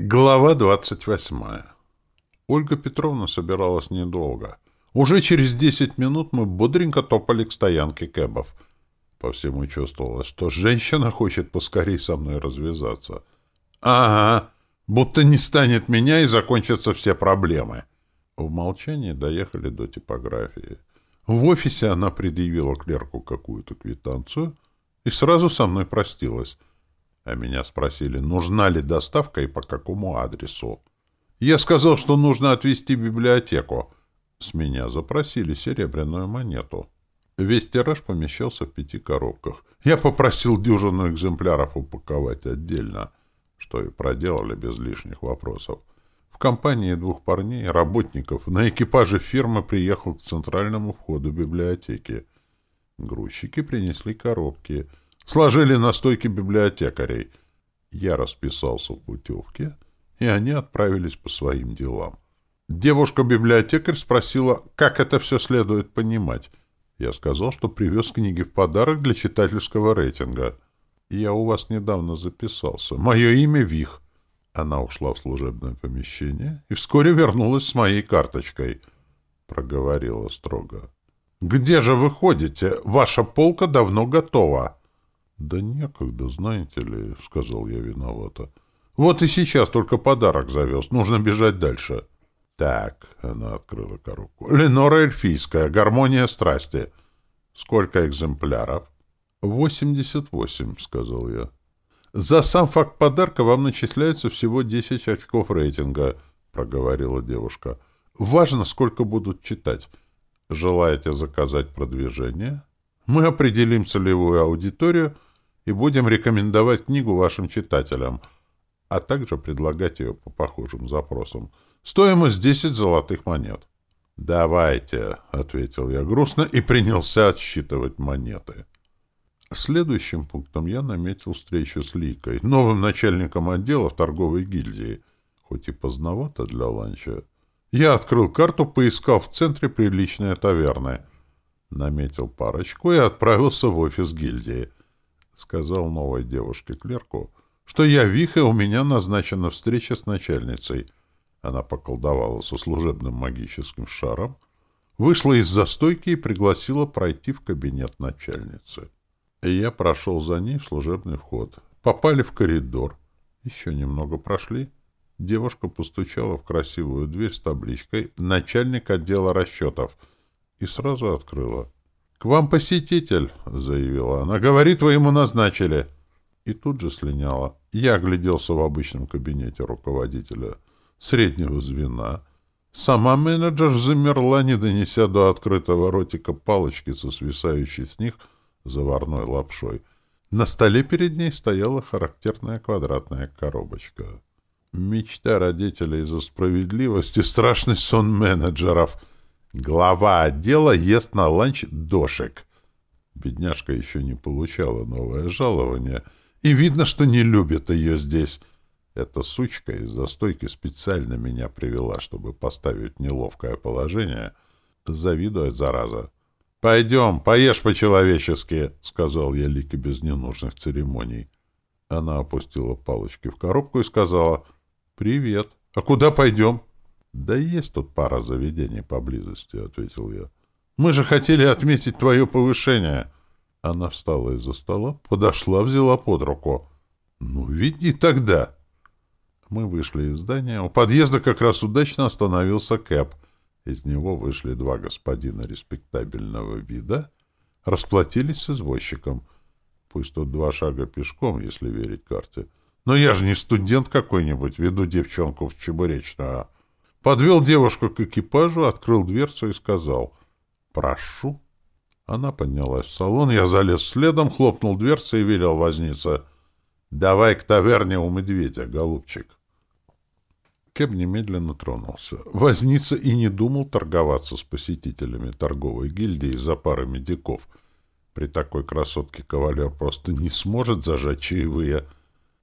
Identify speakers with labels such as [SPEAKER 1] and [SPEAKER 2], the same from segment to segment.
[SPEAKER 1] Глава двадцать восьмая. Ольга Петровна собиралась недолго. Уже через десять минут мы бодренько топали к стоянке кэбов. По всему чувствовалось, что женщина хочет поскорей со мной развязаться. Ага, будто не станет меня и закончатся все проблемы. В молчании доехали до типографии. В офисе она предъявила клерку какую-то квитанцию и сразу со мной простилась. А меня спросили, нужна ли доставка и по какому адресу. Я сказал, что нужно отвезти в библиотеку. С меня запросили серебряную монету. Весь тираж помещался в пяти коробках. Я попросил дюжину экземпляров упаковать отдельно, что и проделали без лишних вопросов. В компании двух парней, работников, на экипаже фирмы приехал к центральному входу библиотеки. Грузчики принесли коробки — сложили на стойке библиотекарей. Я расписался в путевке, и они отправились по своим делам. Девушка-библиотекарь спросила, как это все следует понимать. Я сказал, что привез книги в подарок для читательского рейтинга. Я у вас недавно записался. Мое имя Вих. Она ушла в служебное помещение и вскоре вернулась с моей карточкой. Проговорила строго. — Где же вы ходите? Ваша полка давно готова. — Да некогда, знаете ли, — сказал я виновато. — Вот и сейчас только подарок завез. Нужно бежать дальше. — Так, — она открыла коробку. — Ленора эльфийская, гармония страсти. — Сколько экземпляров? — Восемьдесят восемь, — сказал я. — За сам факт подарка вам начисляется всего десять очков рейтинга, — проговорила девушка. — Важно, сколько будут читать. Желаете заказать продвижение? Мы определим целевую аудиторию — и будем рекомендовать книгу вашим читателям, а также предлагать ее по похожим запросам. Стоимость 10 золотых монет. «Давайте», — ответил я грустно и принялся отсчитывать монеты. Следующим пунктом я наметил встречу с Ликой, новым начальником отдела в торговой гильдии, хоть и поздновато для ланча. Я открыл карту, поискал в центре приличные таверны. Наметил парочку и отправился в офис гильдии — сказал новой девушке-клерку, что я вих, и у меня назначена встреча с начальницей. Она поколдовала со служебным магическим шаром, вышла из застойки и пригласила пройти в кабинет начальницы. И я прошел за ней в служебный вход. Попали в коридор. Еще немного прошли. Девушка постучала в красивую дверь с табличкой «Начальник отдела расчетов» и сразу открыла. — К вам посетитель, — заявила она. — Говорит, вы ему назначили. И тут же слиняла. Я огляделся в обычном кабинете руководителя среднего звена. Сама менеджер замерла, не донеся до открытого ротика палочки со свисающей с них заварной лапшой. На столе перед ней стояла характерная квадратная коробочка. Мечта родителей за справедливость и страшный сон менеджеров — Глава отдела ест на ланч дошек. Бедняжка еще не получала новое жалование, и видно, что не любит ее здесь. Эта сучка из застойки специально меня привела, чтобы поставить неловкое положение. Завидует, зараза. — Пойдем, поешь по-человечески, — сказал я Лике без ненужных церемоний. Она опустила палочки в коробку и сказала, — Привет. А куда пойдем? — да есть тут пара заведений поблизости, — ответил я. — Мы же хотели отметить твое повышение. Она встала из-за стола, подошла, взяла под руку. — Ну, веди тогда. Мы вышли из здания. У подъезда как раз удачно остановился Кэп. Из него вышли два господина респектабельного вида, расплатились с извозчиком. Пусть тут два шага пешком, если верить карте. Но я же не студент какой-нибудь, веду девчонку в чебуречную. Подвел девушку к экипажу, открыл дверцу и сказал «Прошу». Она поднялась в салон, я залез следом, хлопнул дверцей и велел вознице «Давай к таверне у медведя, голубчик». Кеб немедленно тронулся. Возница и не думал торговаться с посетителями торговой гильдии за пары медиков. При такой красотке кавалер просто не сможет зажать чаевые.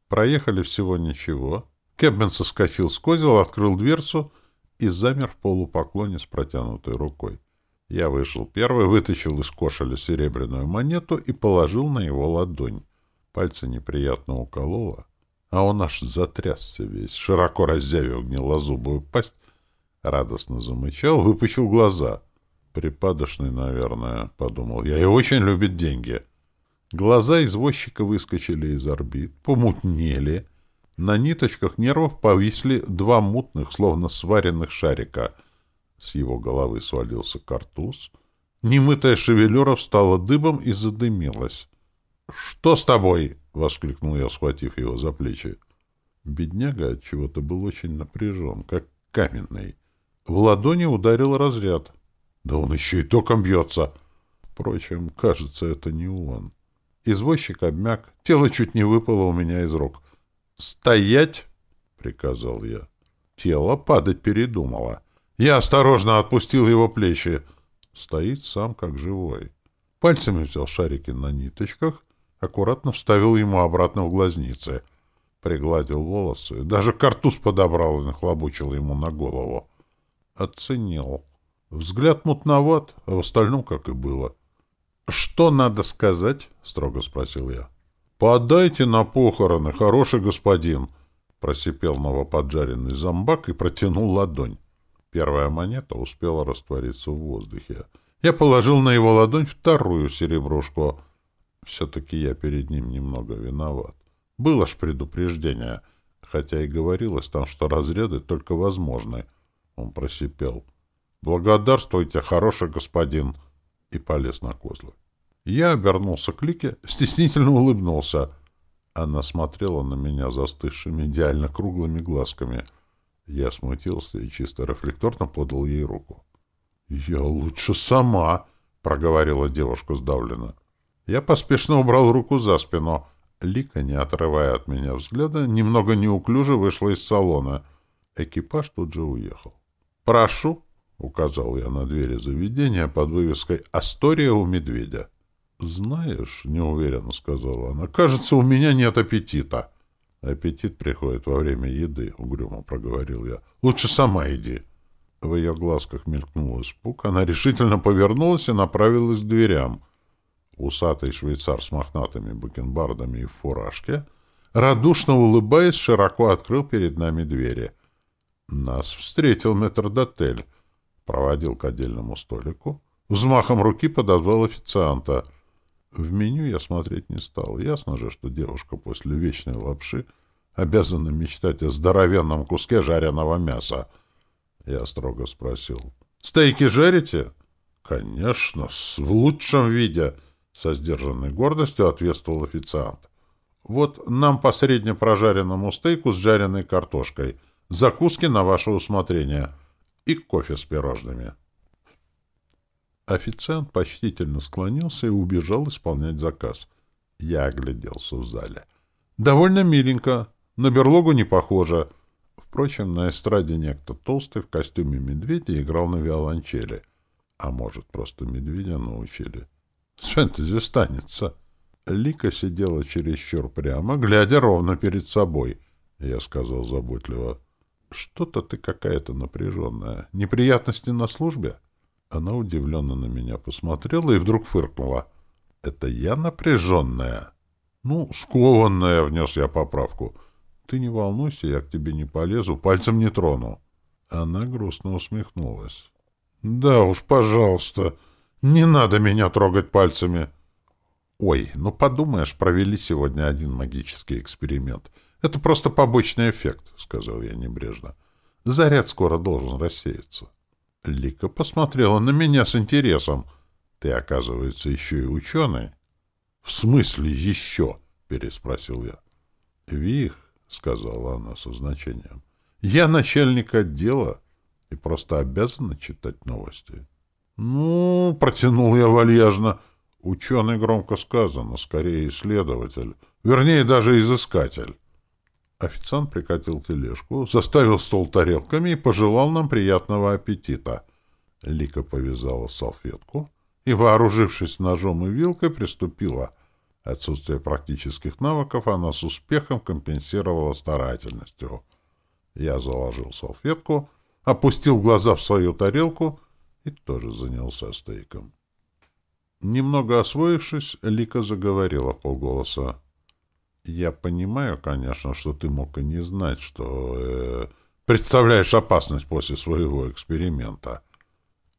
[SPEAKER 1] Проехали всего ничего. Кебмен соскочил с козел, открыл дверцу — и замер в полупоклоне с протянутой рукой. Я вышел первый, вытащил из кошеля серебряную монету и положил на его ладонь. Пальцы неприятно укололо. а он аж затрясся весь, широко раззявив гнилозубую пасть, радостно замычал, выпучил глаза. «Припадочный, наверное», — подумал я, — «и очень любит деньги». Глаза извозчика выскочили из орбит, помутнели. На ниточках нервов повисли два мутных, словно сваренных шарика. С его головы свалился картуз. Немытая шевелюра встала дыбом и задымилась. «Что с тобой?» — воскликнул я, схватив его за плечи. Бедняга от чего-то был очень напряжен, как каменный. В ладони ударил разряд. Да он еще и током бьется. Впрочем, кажется, это не он. Извозчик обмяк, тело чуть не выпало у меня из рук. «Стоять!» — приказал я. Тело падать передумало. Я осторожно отпустил его плечи. Стоит сам как живой. Пальцами взял шарики на ниточках, аккуратно вставил ему обратно в глазницы. Пригладил волосы, даже картуз подобрал и нахлобучил ему на голову. Оценил. Взгляд мутноват, а в остальном как и было. — Что надо сказать? — строго спросил я. — Подайте на похороны, хороший господин! — просипел новоподжаренный зомбак и протянул ладонь. Первая монета успела раствориться в воздухе. Я положил на его ладонь вторую серебрушку. Все-таки я перед ним немного виноват. Было ж предупреждение, хотя и говорилось там, что разряды только возможны. Он просипел. «Благодарствуйте, хороший господин!» и полез на козлы. Я обернулся к Лике, стеснительно улыбнулся. Она смотрела на меня застывшими идеально круглыми глазками. Я смутился и чисто рефлекторно подал ей руку. — Я лучше сама, — проговорила девушка сдавленно. Я поспешно убрал руку за спину. Лика, не отрывая от меня взгляда, немного неуклюже вышла из салона. Экипаж тут же уехал. «Прошу», — указал я на двери заведения под вывеской «Астория у медведя». «Знаешь», — неуверенно сказала она, — «кажется, у меня нет аппетита». «Аппетит приходит во время еды», — угрюмо проговорил я. «Лучше сама иди». В ее глазках мелькнул испуг. Она решительно повернулась и направилась к дверям. Усатый швейцар с мохнатыми бакенбардами и в фуражке, радушно улыбаясь, широко открыл перед нами двери. Нас встретил метрдотель, проводил к отдельному столику, взмахом руки подозвал официанта. В меню я смотреть не стал. Ясно же, что девушка после вечной лапши обязана мечтать о здоровенном куске жареного мяса. Я строго спросил. «Стейки жарите?» «Конечно, в лучшем виде», — со сдержанной гордостью ответствовал официант. «Вот нам по средне прожаренному стейку с жареной картошкой. Закуски на ваше усмотрение. И кофе с пирожными». Официант почтительно склонился и убежал исполнять заказ. Я огляделся в зале. «Довольно миленько. На берлогу не похоже». Впрочем, на эстраде некто толстый в костюме медведя играл на виолончели. А может, просто медведя научили. С фэнтези станется. Лика сидела чересчур прямо, глядя ровно перед собой. Я сказал заботливо. «Что-то ты какая-то напряженная. Неприятности на службе?» Она удивленно на меня посмотрела и вдруг фыркнула. «Это я напряженная?» «Ну, скованная», — внес я поправку. «Ты не волнуйся, я к тебе не полезу, пальцем не трону». Она грустно усмехнулась. «Да уж, пожалуйста, не надо меня трогать пальцами». «Ой, ну подумаешь, провели сегодня один магический эксперимент. Это просто побочный эффект», — сказал я небрежно. «Заряд скоро должен рассеяться». Лика посмотрела на меня с интересом. «Ты, оказывается, еще и ученый?» «В смысле еще?» — переспросил я. «Вих», — сказала она со значением, — «я начальник отдела и просто обязана читать новости». «Ну, — протянул я вальяжно, — ученый громко сказано, скорее исследователь, вернее, даже изыскатель». Официант прикатил тележку, заставил стол тарелками и пожелал нам приятного аппетита. Лика повязала салфетку и, вооружившись ножом и вилкой, приступила. Отсутствие практических навыков она с успехом компенсировала старательностью. Я заложил салфетку, опустил глаза в свою тарелку и тоже занялся стейком. Немного освоившись, Лика заговорила полголоса. Я понимаю, конечно, что ты мог и не знать, что э, представляешь опасность после своего эксперимента.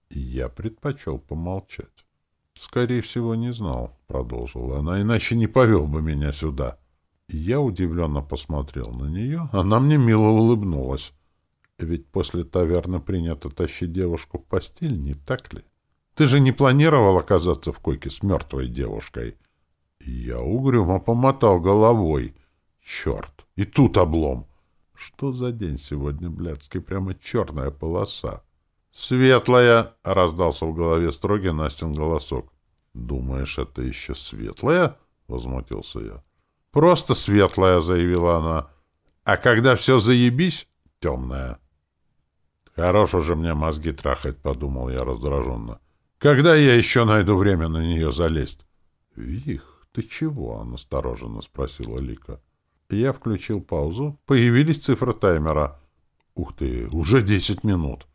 [SPEAKER 1] Я предпочел помолчать. Скорее всего, не знал, — продолжила она, — иначе не повел бы меня сюда. Я удивленно посмотрел на нее, она мне мило улыбнулась. Ведь после таверны принято тащить девушку в постель, не так ли? Ты же не планировал оказаться в койке с мертвой девушкой. Я угрюмо помотал головой. Черт! И тут облом! Что за день сегодня, блядский? Прямо черная полоса. «Светлая!» — раздался в голове строгий Настин голосок. «Думаешь, это еще светлая?» — возмутился я. «Просто светлая!» — заявила она. «А когда все заебись, темная!» «Хорош уже мне мозги трахать», — подумал я раздраженно. «Когда я еще найду время на нее залезть?» «Вих, ты чего?» — настороженно спросила Лика. Я включил паузу. Появились цифры таймера. «Ух ты, уже десять минут!»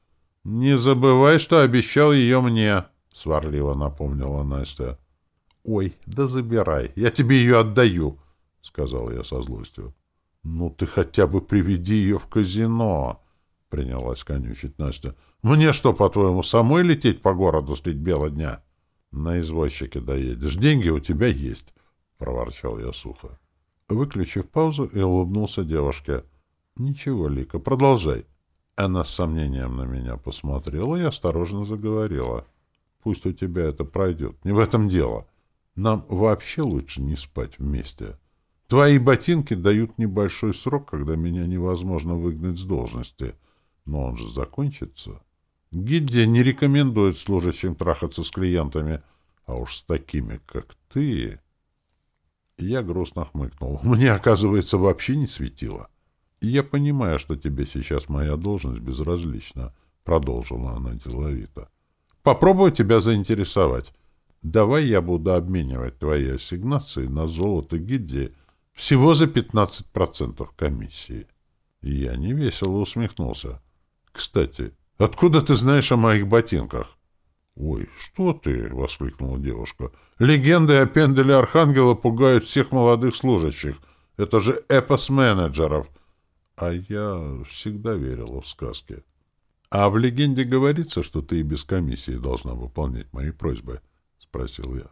[SPEAKER 1] «Не забывай, что обещал ее мне», — сварливо напомнила Настя. «Ой, да забирай, я тебе ее отдаю», — сказал я со злостью. «Ну ты хотя бы приведи ее в казино», — принялась конючить Настя. «Мне что, по-твоему, самой лететь по городу средь бела дня?» «На извозчике доедешь, деньги у тебя есть», — проворчал я сухо. Выключив паузу и улыбнулся девушке. «Ничего, Лика, продолжай». Она с сомнением на меня посмотрела и осторожно заговорила. «Пусть у тебя это пройдет. Не в этом дело. Нам вообще лучше не спать вместе. Твои ботинки дают небольшой срок, когда меня невозможно выгнать с должности. Но он же закончится. Гильдия не рекомендует служащим трахаться с клиентами, а уж с такими, как ты...» Я грустно хмыкнул. Мне, оказывается, вообще не светило. «Я понимаю, что тебе сейчас моя должность безразлична», — продолжила она деловито. «Попробую тебя заинтересовать. Давай я буду обменивать твои ассигнации на золото гильдии всего за 15% комиссии». Я невесело усмехнулся. «Кстати, откуда ты знаешь о моих ботинках?» «Ой, что ты!» — воскликнула девушка. «Легенды о пенделе Архангела пугают всех молодых служащих. Это же эпос менеджеров. А я всегда верила в сказки. А в легенде говорится, что ты и без комиссии должна выполнять мои просьбы? — спросил я.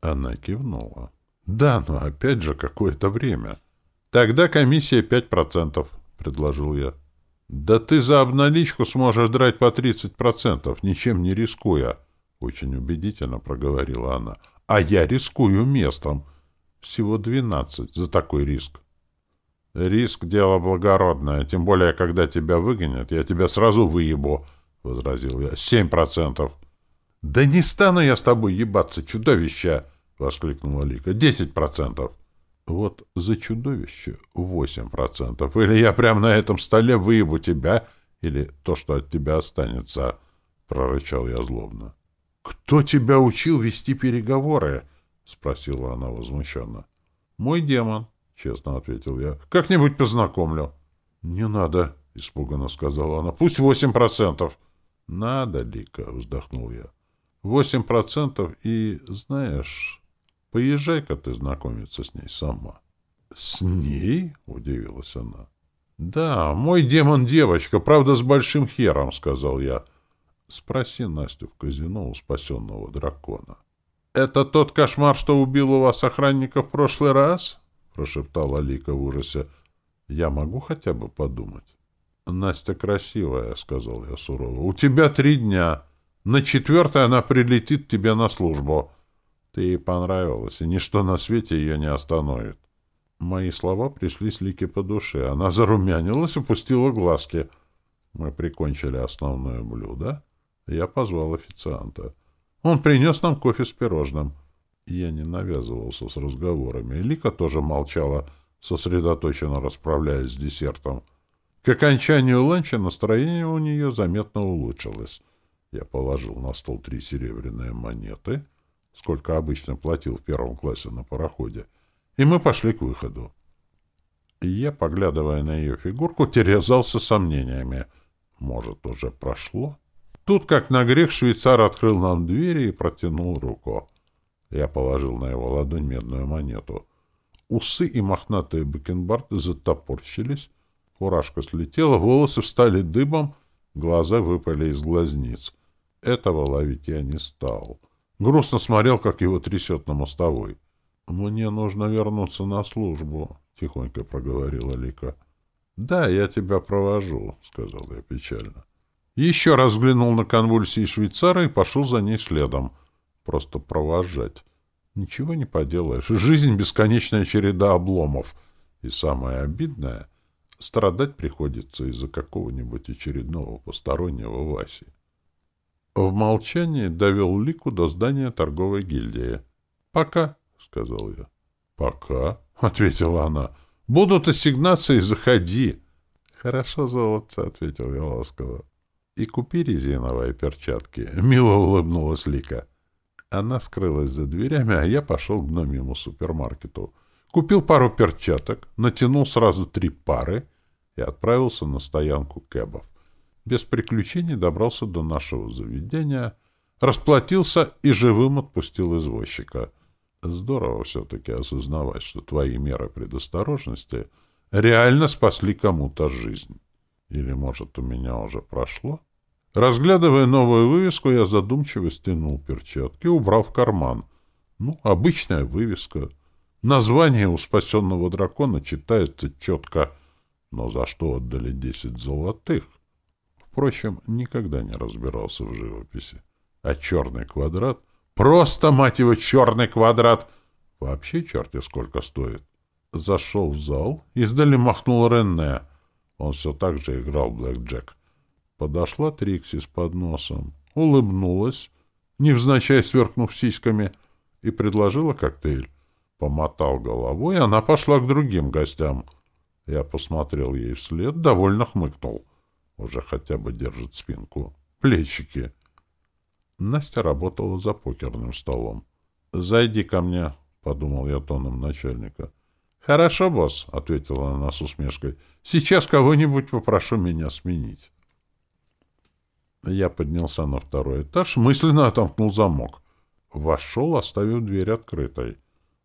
[SPEAKER 1] Она кивнула. — Да, но опять же какое-то время. — Тогда комиссия пять процентов, — предложил я. — Да ты за обналичку сможешь драть по тридцать процентов, ничем не рискуя, — очень убедительно проговорила она. — А я рискую местом. Всего двенадцать за такой риск. «Риск — дело благородное, тем более, когда тебя выгонят, я тебя сразу выебу», — возразил я. «Семь процентов». «Да не стану я с тобой ебаться, чудовище!» — воскликнула Лика. «Десять процентов». «Вот за чудовище восемь процентов. Или я прямо на этом столе выебу тебя, или то, что от тебя останется», — прорычал я злобно. «Кто тебя учил вести переговоры?» — спросила она возмущенно. «Мой демон», — честно ответил я. — Как-нибудь познакомлю. — Не надо, — испуганно сказала она. — Пусть восемь процентов. — Надо, Лика, — вздохнул я. — Восемь процентов и, знаешь, поезжай-ка ты знакомиться с ней сама. — С ней? — удивилась она. — Да, мой демон-девочка, правда, с большим хером, — сказал я. — Спроси Настю в казино у спасенного дракона. — Это тот кошмар, что убил у вас охранника в прошлый раз? —— прошептала Лика в ужасе. — Я могу хотя бы подумать? — Настя красивая, — сказал я сурово. — У тебя три дня. На четвертый она прилетит тебе на службу. Ты ей понравилась, и ничто на свете ее не остановит. Мои слова пришли с Лики по душе. Она зарумянилась и пустила глазки. Мы прикончили основное блюдо. Я позвал официанта. Он принес нам кофе с пирожным. — я не навязывался с разговорами. Лика тоже молчала, сосредоточенно расправляясь с десертом. К окончанию ланча настроение у нее заметно улучшилось. Я положил на стол три серебряные монеты, сколько обычно платил в первом классе на пароходе, и мы пошли к выходу. Я, поглядывая на ее фигурку, терзался сомнениями. Может, уже прошло? Тут, как на грех, швейцар открыл нам двери и протянул руку. Я положил на его ладонь медную монету. Усы и мохнатые бакенбарды затопорщились, фуражка слетела, волосы встали дыбом, глаза выпали из глазниц. Этого ловить я не стал. Грустно смотрел, как его трясет на мостовой. — Мне нужно вернуться на службу, — тихонько проговорила Лика. — Да, я тебя провожу, — сказал я печально. Еще раз взглянул на конвульсии швейцара и пошел за ней следом. Просто провожать. Ничего не поделаешь. Жизнь — бесконечная череда обломов. И самое обидное — страдать приходится из-за какого-нибудь очередного постороннего Васи. В молчании довел Лику до здания торговой гильдии. — Пока, — сказал я. — Пока, — ответила она. — Будут ассигнации, заходи. — Хорошо, золотце, — ответил я ласково. — И купи резиновые перчатки. Мило улыбнулась Лика. Она скрылась за дверями, а я пошел к гномьему супермаркету. Купил пару перчаток, натянул сразу три пары и отправился на стоянку кэбов без приключений добрался до нашего заведения, расплатился и живым отпустил извозчика. Здорово все-таки осознавать, что твои меры предосторожности реально спасли кому-то жизнь. Или, может, у меня уже прошло? Разглядывая новую вывеску, я задумчиво стянул перчатки, убрал в карман. Ну, обычная вывеска. Название у спасенного дракона читается четко, но за что отдали десять золотых? Впрочем, никогда не разбирался в живописи. А черный квадрат? Просто, мать его, черный квадрат! Вообще черти сколько стоит. Зашел в зал, издали махнул Ренне. Он все так же играл Блэк Джек. Подошла Трикси с подносом, улыбнулась, невзначай сверкнув сиськами, и предложила коктейль. Помотал головой, она пошла к другим гостям. Я посмотрел ей вслед, довольно хмыкнул — уже хотя бы держит спинку. Плечики. Настя работала за покерным столом. «Зайди ко мне», — подумал я тоном начальника. «Хорошо, босс», — ответила она с усмешкой. «Сейчас кого-нибудь попрошу меня сменить». Я поднялся на второй этаж, мысленно отомкнул замок. Вошел, оставив дверь открытой.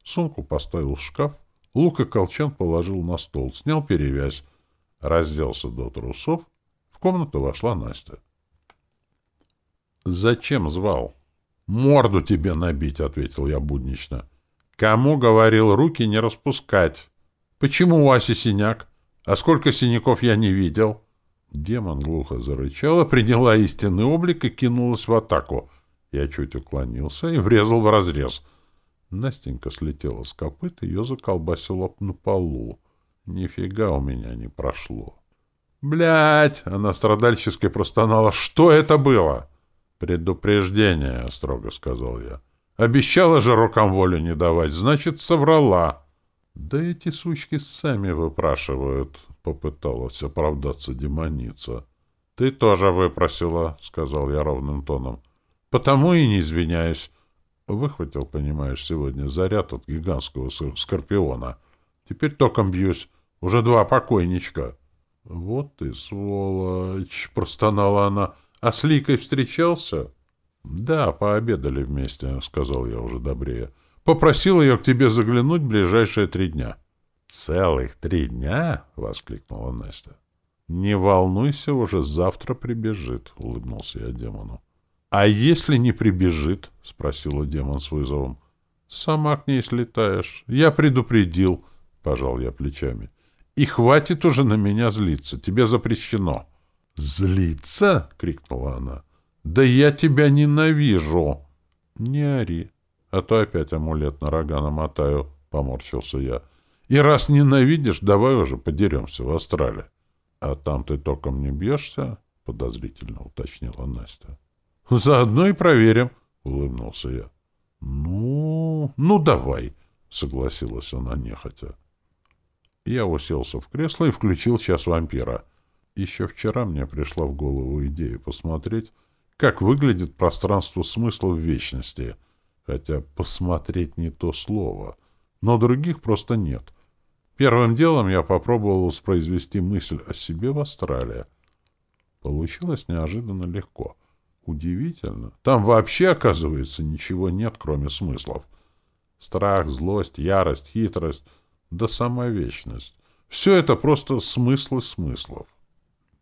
[SPEAKER 1] Сумку поставил в шкаф, лук и колчан положил на стол, снял перевязь, разделся до трусов комнату вошла Настя. «Зачем звал?» «Морду тебе набить», — ответил я буднично. «Кому говорил руки не распускать? Почему у Аси синяк? А сколько синяков я не видел?» Демон глухо зарычала, приняла истинный облик и кинулась в атаку. Я чуть уклонился и врезал в разрез. Настенька слетела с копыт, ее заколбасило на полу. Нифига у меня не прошло. Блять! Она страдальчески простонала. Что это было? Предупреждение, строго сказал я. Обещала же рукам волю не давать, значит, соврала. Да эти сучки сами выпрашивают, попыталась оправдаться демоница. Ты тоже выпросила, сказал я ровным тоном. Потому и не извиняюсь. Выхватил, понимаешь, сегодня заряд от гигантского скорпиона. Теперь током бьюсь. Уже два покойничка. — Вот ты, сволочь! — простонала она. — А с Ликой встречался? — Да, пообедали вместе, — сказал я уже добрее. — Попросил ее к тебе заглянуть в ближайшие три дня. — Целых три дня? — воскликнула Настя. — Не волнуйся, уже завтра прибежит, — улыбнулся я демону. — А если не прибежит? — спросила демон с вызовом. — Сама к ней слетаешь. Я предупредил, — пожал я плечами. — и хватит уже на меня злиться. Тебе запрещено. — Злиться? — крикнула она. — Да я тебя ненавижу. — Не ори, а то опять амулет на рога намотаю, — поморщился я. — И раз ненавидишь, давай уже подеремся в Астрале. — А там ты током не бьешься? — подозрительно уточнила Настя. — Заодно и проверим, — улыбнулся я. — Ну, ну давай, — согласилась она нехотя. Я уселся в кресло и включил час вампира. Еще вчера мне пришла в голову идея посмотреть, как выглядит пространство смысла в вечности. Хотя «посмотреть» не то слово. Но других просто нет. Первым делом я попробовал воспроизвести мысль о себе в Австралии. Получилось неожиданно легко. Удивительно. Там вообще, оказывается, ничего нет, кроме смыслов. Страх, злость, ярость, хитрость — да сама вечность. Все это просто смыслы смыслов.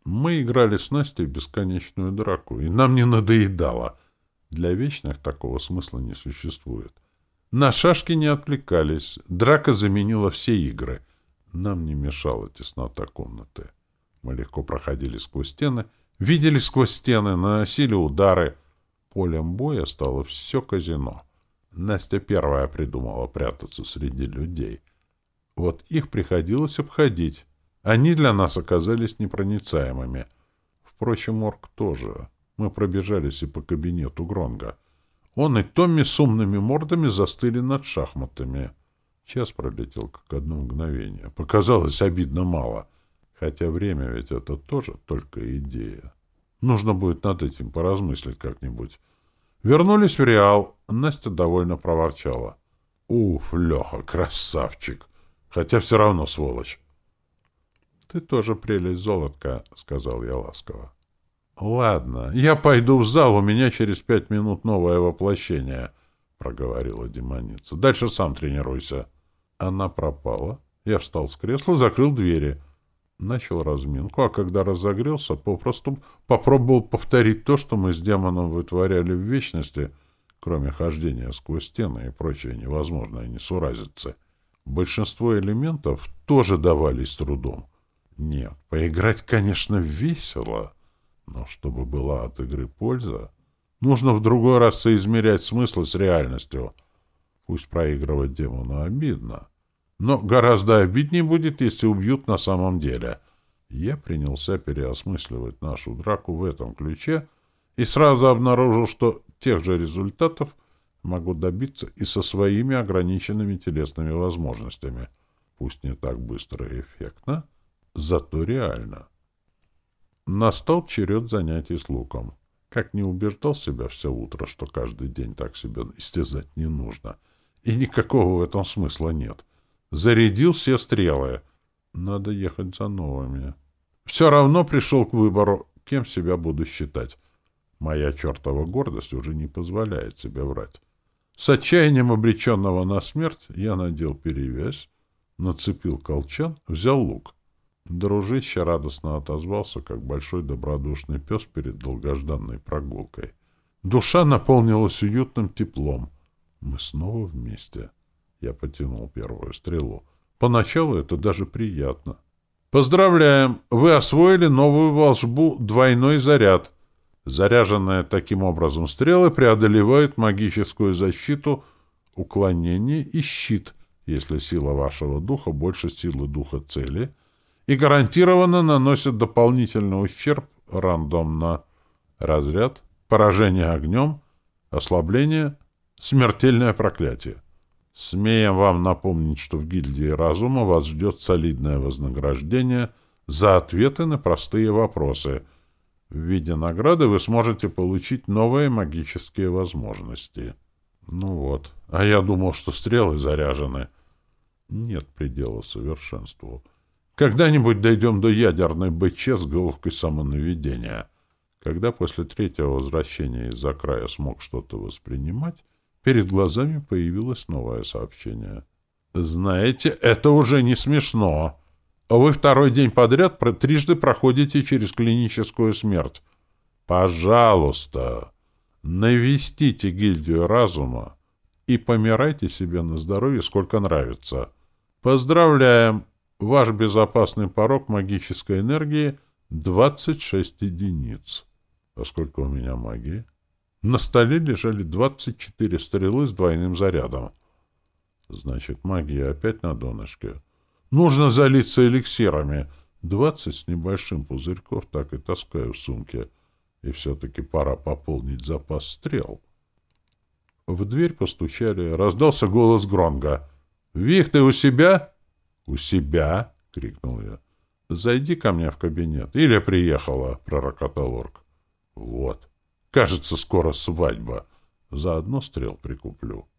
[SPEAKER 1] Мы играли с Настей в бесконечную драку, и нам не надоедало. Для вечных такого смысла не существует. На шашки не отвлекались, драка заменила все игры. Нам не мешала теснота комнаты. Мы легко проходили сквозь стены, видели сквозь стены, наносили удары. Полем боя стало все казино. Настя первая придумала прятаться среди людей. Вот их приходилось обходить. Они для нас оказались непроницаемыми. Впрочем, Орк тоже. Мы пробежались и по кабинету Гронга. Он и Томми с умными мордами застыли над шахматами. Час пролетел, как одно мгновение. Показалось обидно мало. Хотя время ведь это тоже только идея. Нужно будет над этим поразмыслить как-нибудь. Вернулись в Реал. Настя довольно проворчала. «Уф, Леха, красавчик! Хотя все равно сволочь!» «Ты тоже прелесть, золотка», — сказал я ласково. «Ладно, я пойду в зал, у меня через пять минут новое воплощение», — проговорила демоница. «Дальше сам тренируйся». Она пропала. Я встал с кресла, закрыл двери. Начал разминку, а когда разогрелся, попросту попробовал повторить то, что мы с демоном вытворяли в вечности, кроме хождения сквозь стены и прочее невозможное несуразицы. Большинство элементов тоже давались трудом. Нет, поиграть, конечно, весело, но чтобы была от игры польза, нужно в другой раз соизмерять смыслы с реальностью. Пусть проигрывать демону обидно, но гораздо обиднее будет, если убьют на самом деле. Я принялся переосмысливать нашу драку в этом ключе и сразу обнаружил, что тех же результатов могу добиться и со своими ограниченными телесными возможностями. Пусть не так быстро и эффектно, зато реально. Настал черед занятий с луком. Как не убеждал себя все утро, что каждый день так себя истязать не нужно. И никакого в этом смысла нет. Зарядил все стрелы. Надо ехать за новыми. Все равно пришел к выбору, кем себя буду считать. Моя чертова гордость уже не позволяет себе врать. С отчаянием обреченного на смерть я надел перевязь, нацепил колчан, взял лук — Дружище радостно отозвался, как большой добродушный пес перед долгожданной прогулкой. Душа наполнилась уютным теплом. Мы снова вместе. Я потянул первую стрелу. Поначалу это даже приятно. Поздравляем! Вы освоили новую волшбу «Двойной заряд». Заряженные таким образом стрелы преодолевают магическую защиту, уклонение и щит, если сила вашего духа больше силы духа цели — и гарантированно наносят дополнительный ущерб рандомно. Разряд, поражение огнем, ослабление, смертельное проклятие. Смеем вам напомнить, что в гильдии разума вас ждет солидное вознаграждение за ответы на простые вопросы. В виде награды вы сможете получить новые магические возможности. Ну вот, а я думал, что стрелы заряжены. Нет предела совершенству. Когда-нибудь дойдем до ядерной БЧ с головкой самонаведения. Когда после третьего возвращения из-за края смог что-то воспринимать, перед глазами появилось новое сообщение. «Знаете, это уже не смешно. Вы второй день подряд трижды проходите через клиническую смерть. Пожалуйста, навестите гильдию разума и помирайте себе на здоровье сколько нравится. Поздравляем! Ваш безопасный порог магической энергии — 26 единиц. А сколько у меня магии? На столе лежали 24 стрелы с двойным зарядом. Значит, магия опять на донышке. Нужно залиться эликсирами. Двадцать с небольшим пузырьков так и таскаю в сумке. И все-таки пора пополнить запас стрел. В дверь постучали. Раздался голос Гронга. «Вих, ты у себя?» «У себя?» — крикнул я. «Зайди ко мне в кабинет». «Или приехала», — пророкотал орк. «Вот. Кажется, скоро свадьба. Заодно стрел прикуплю».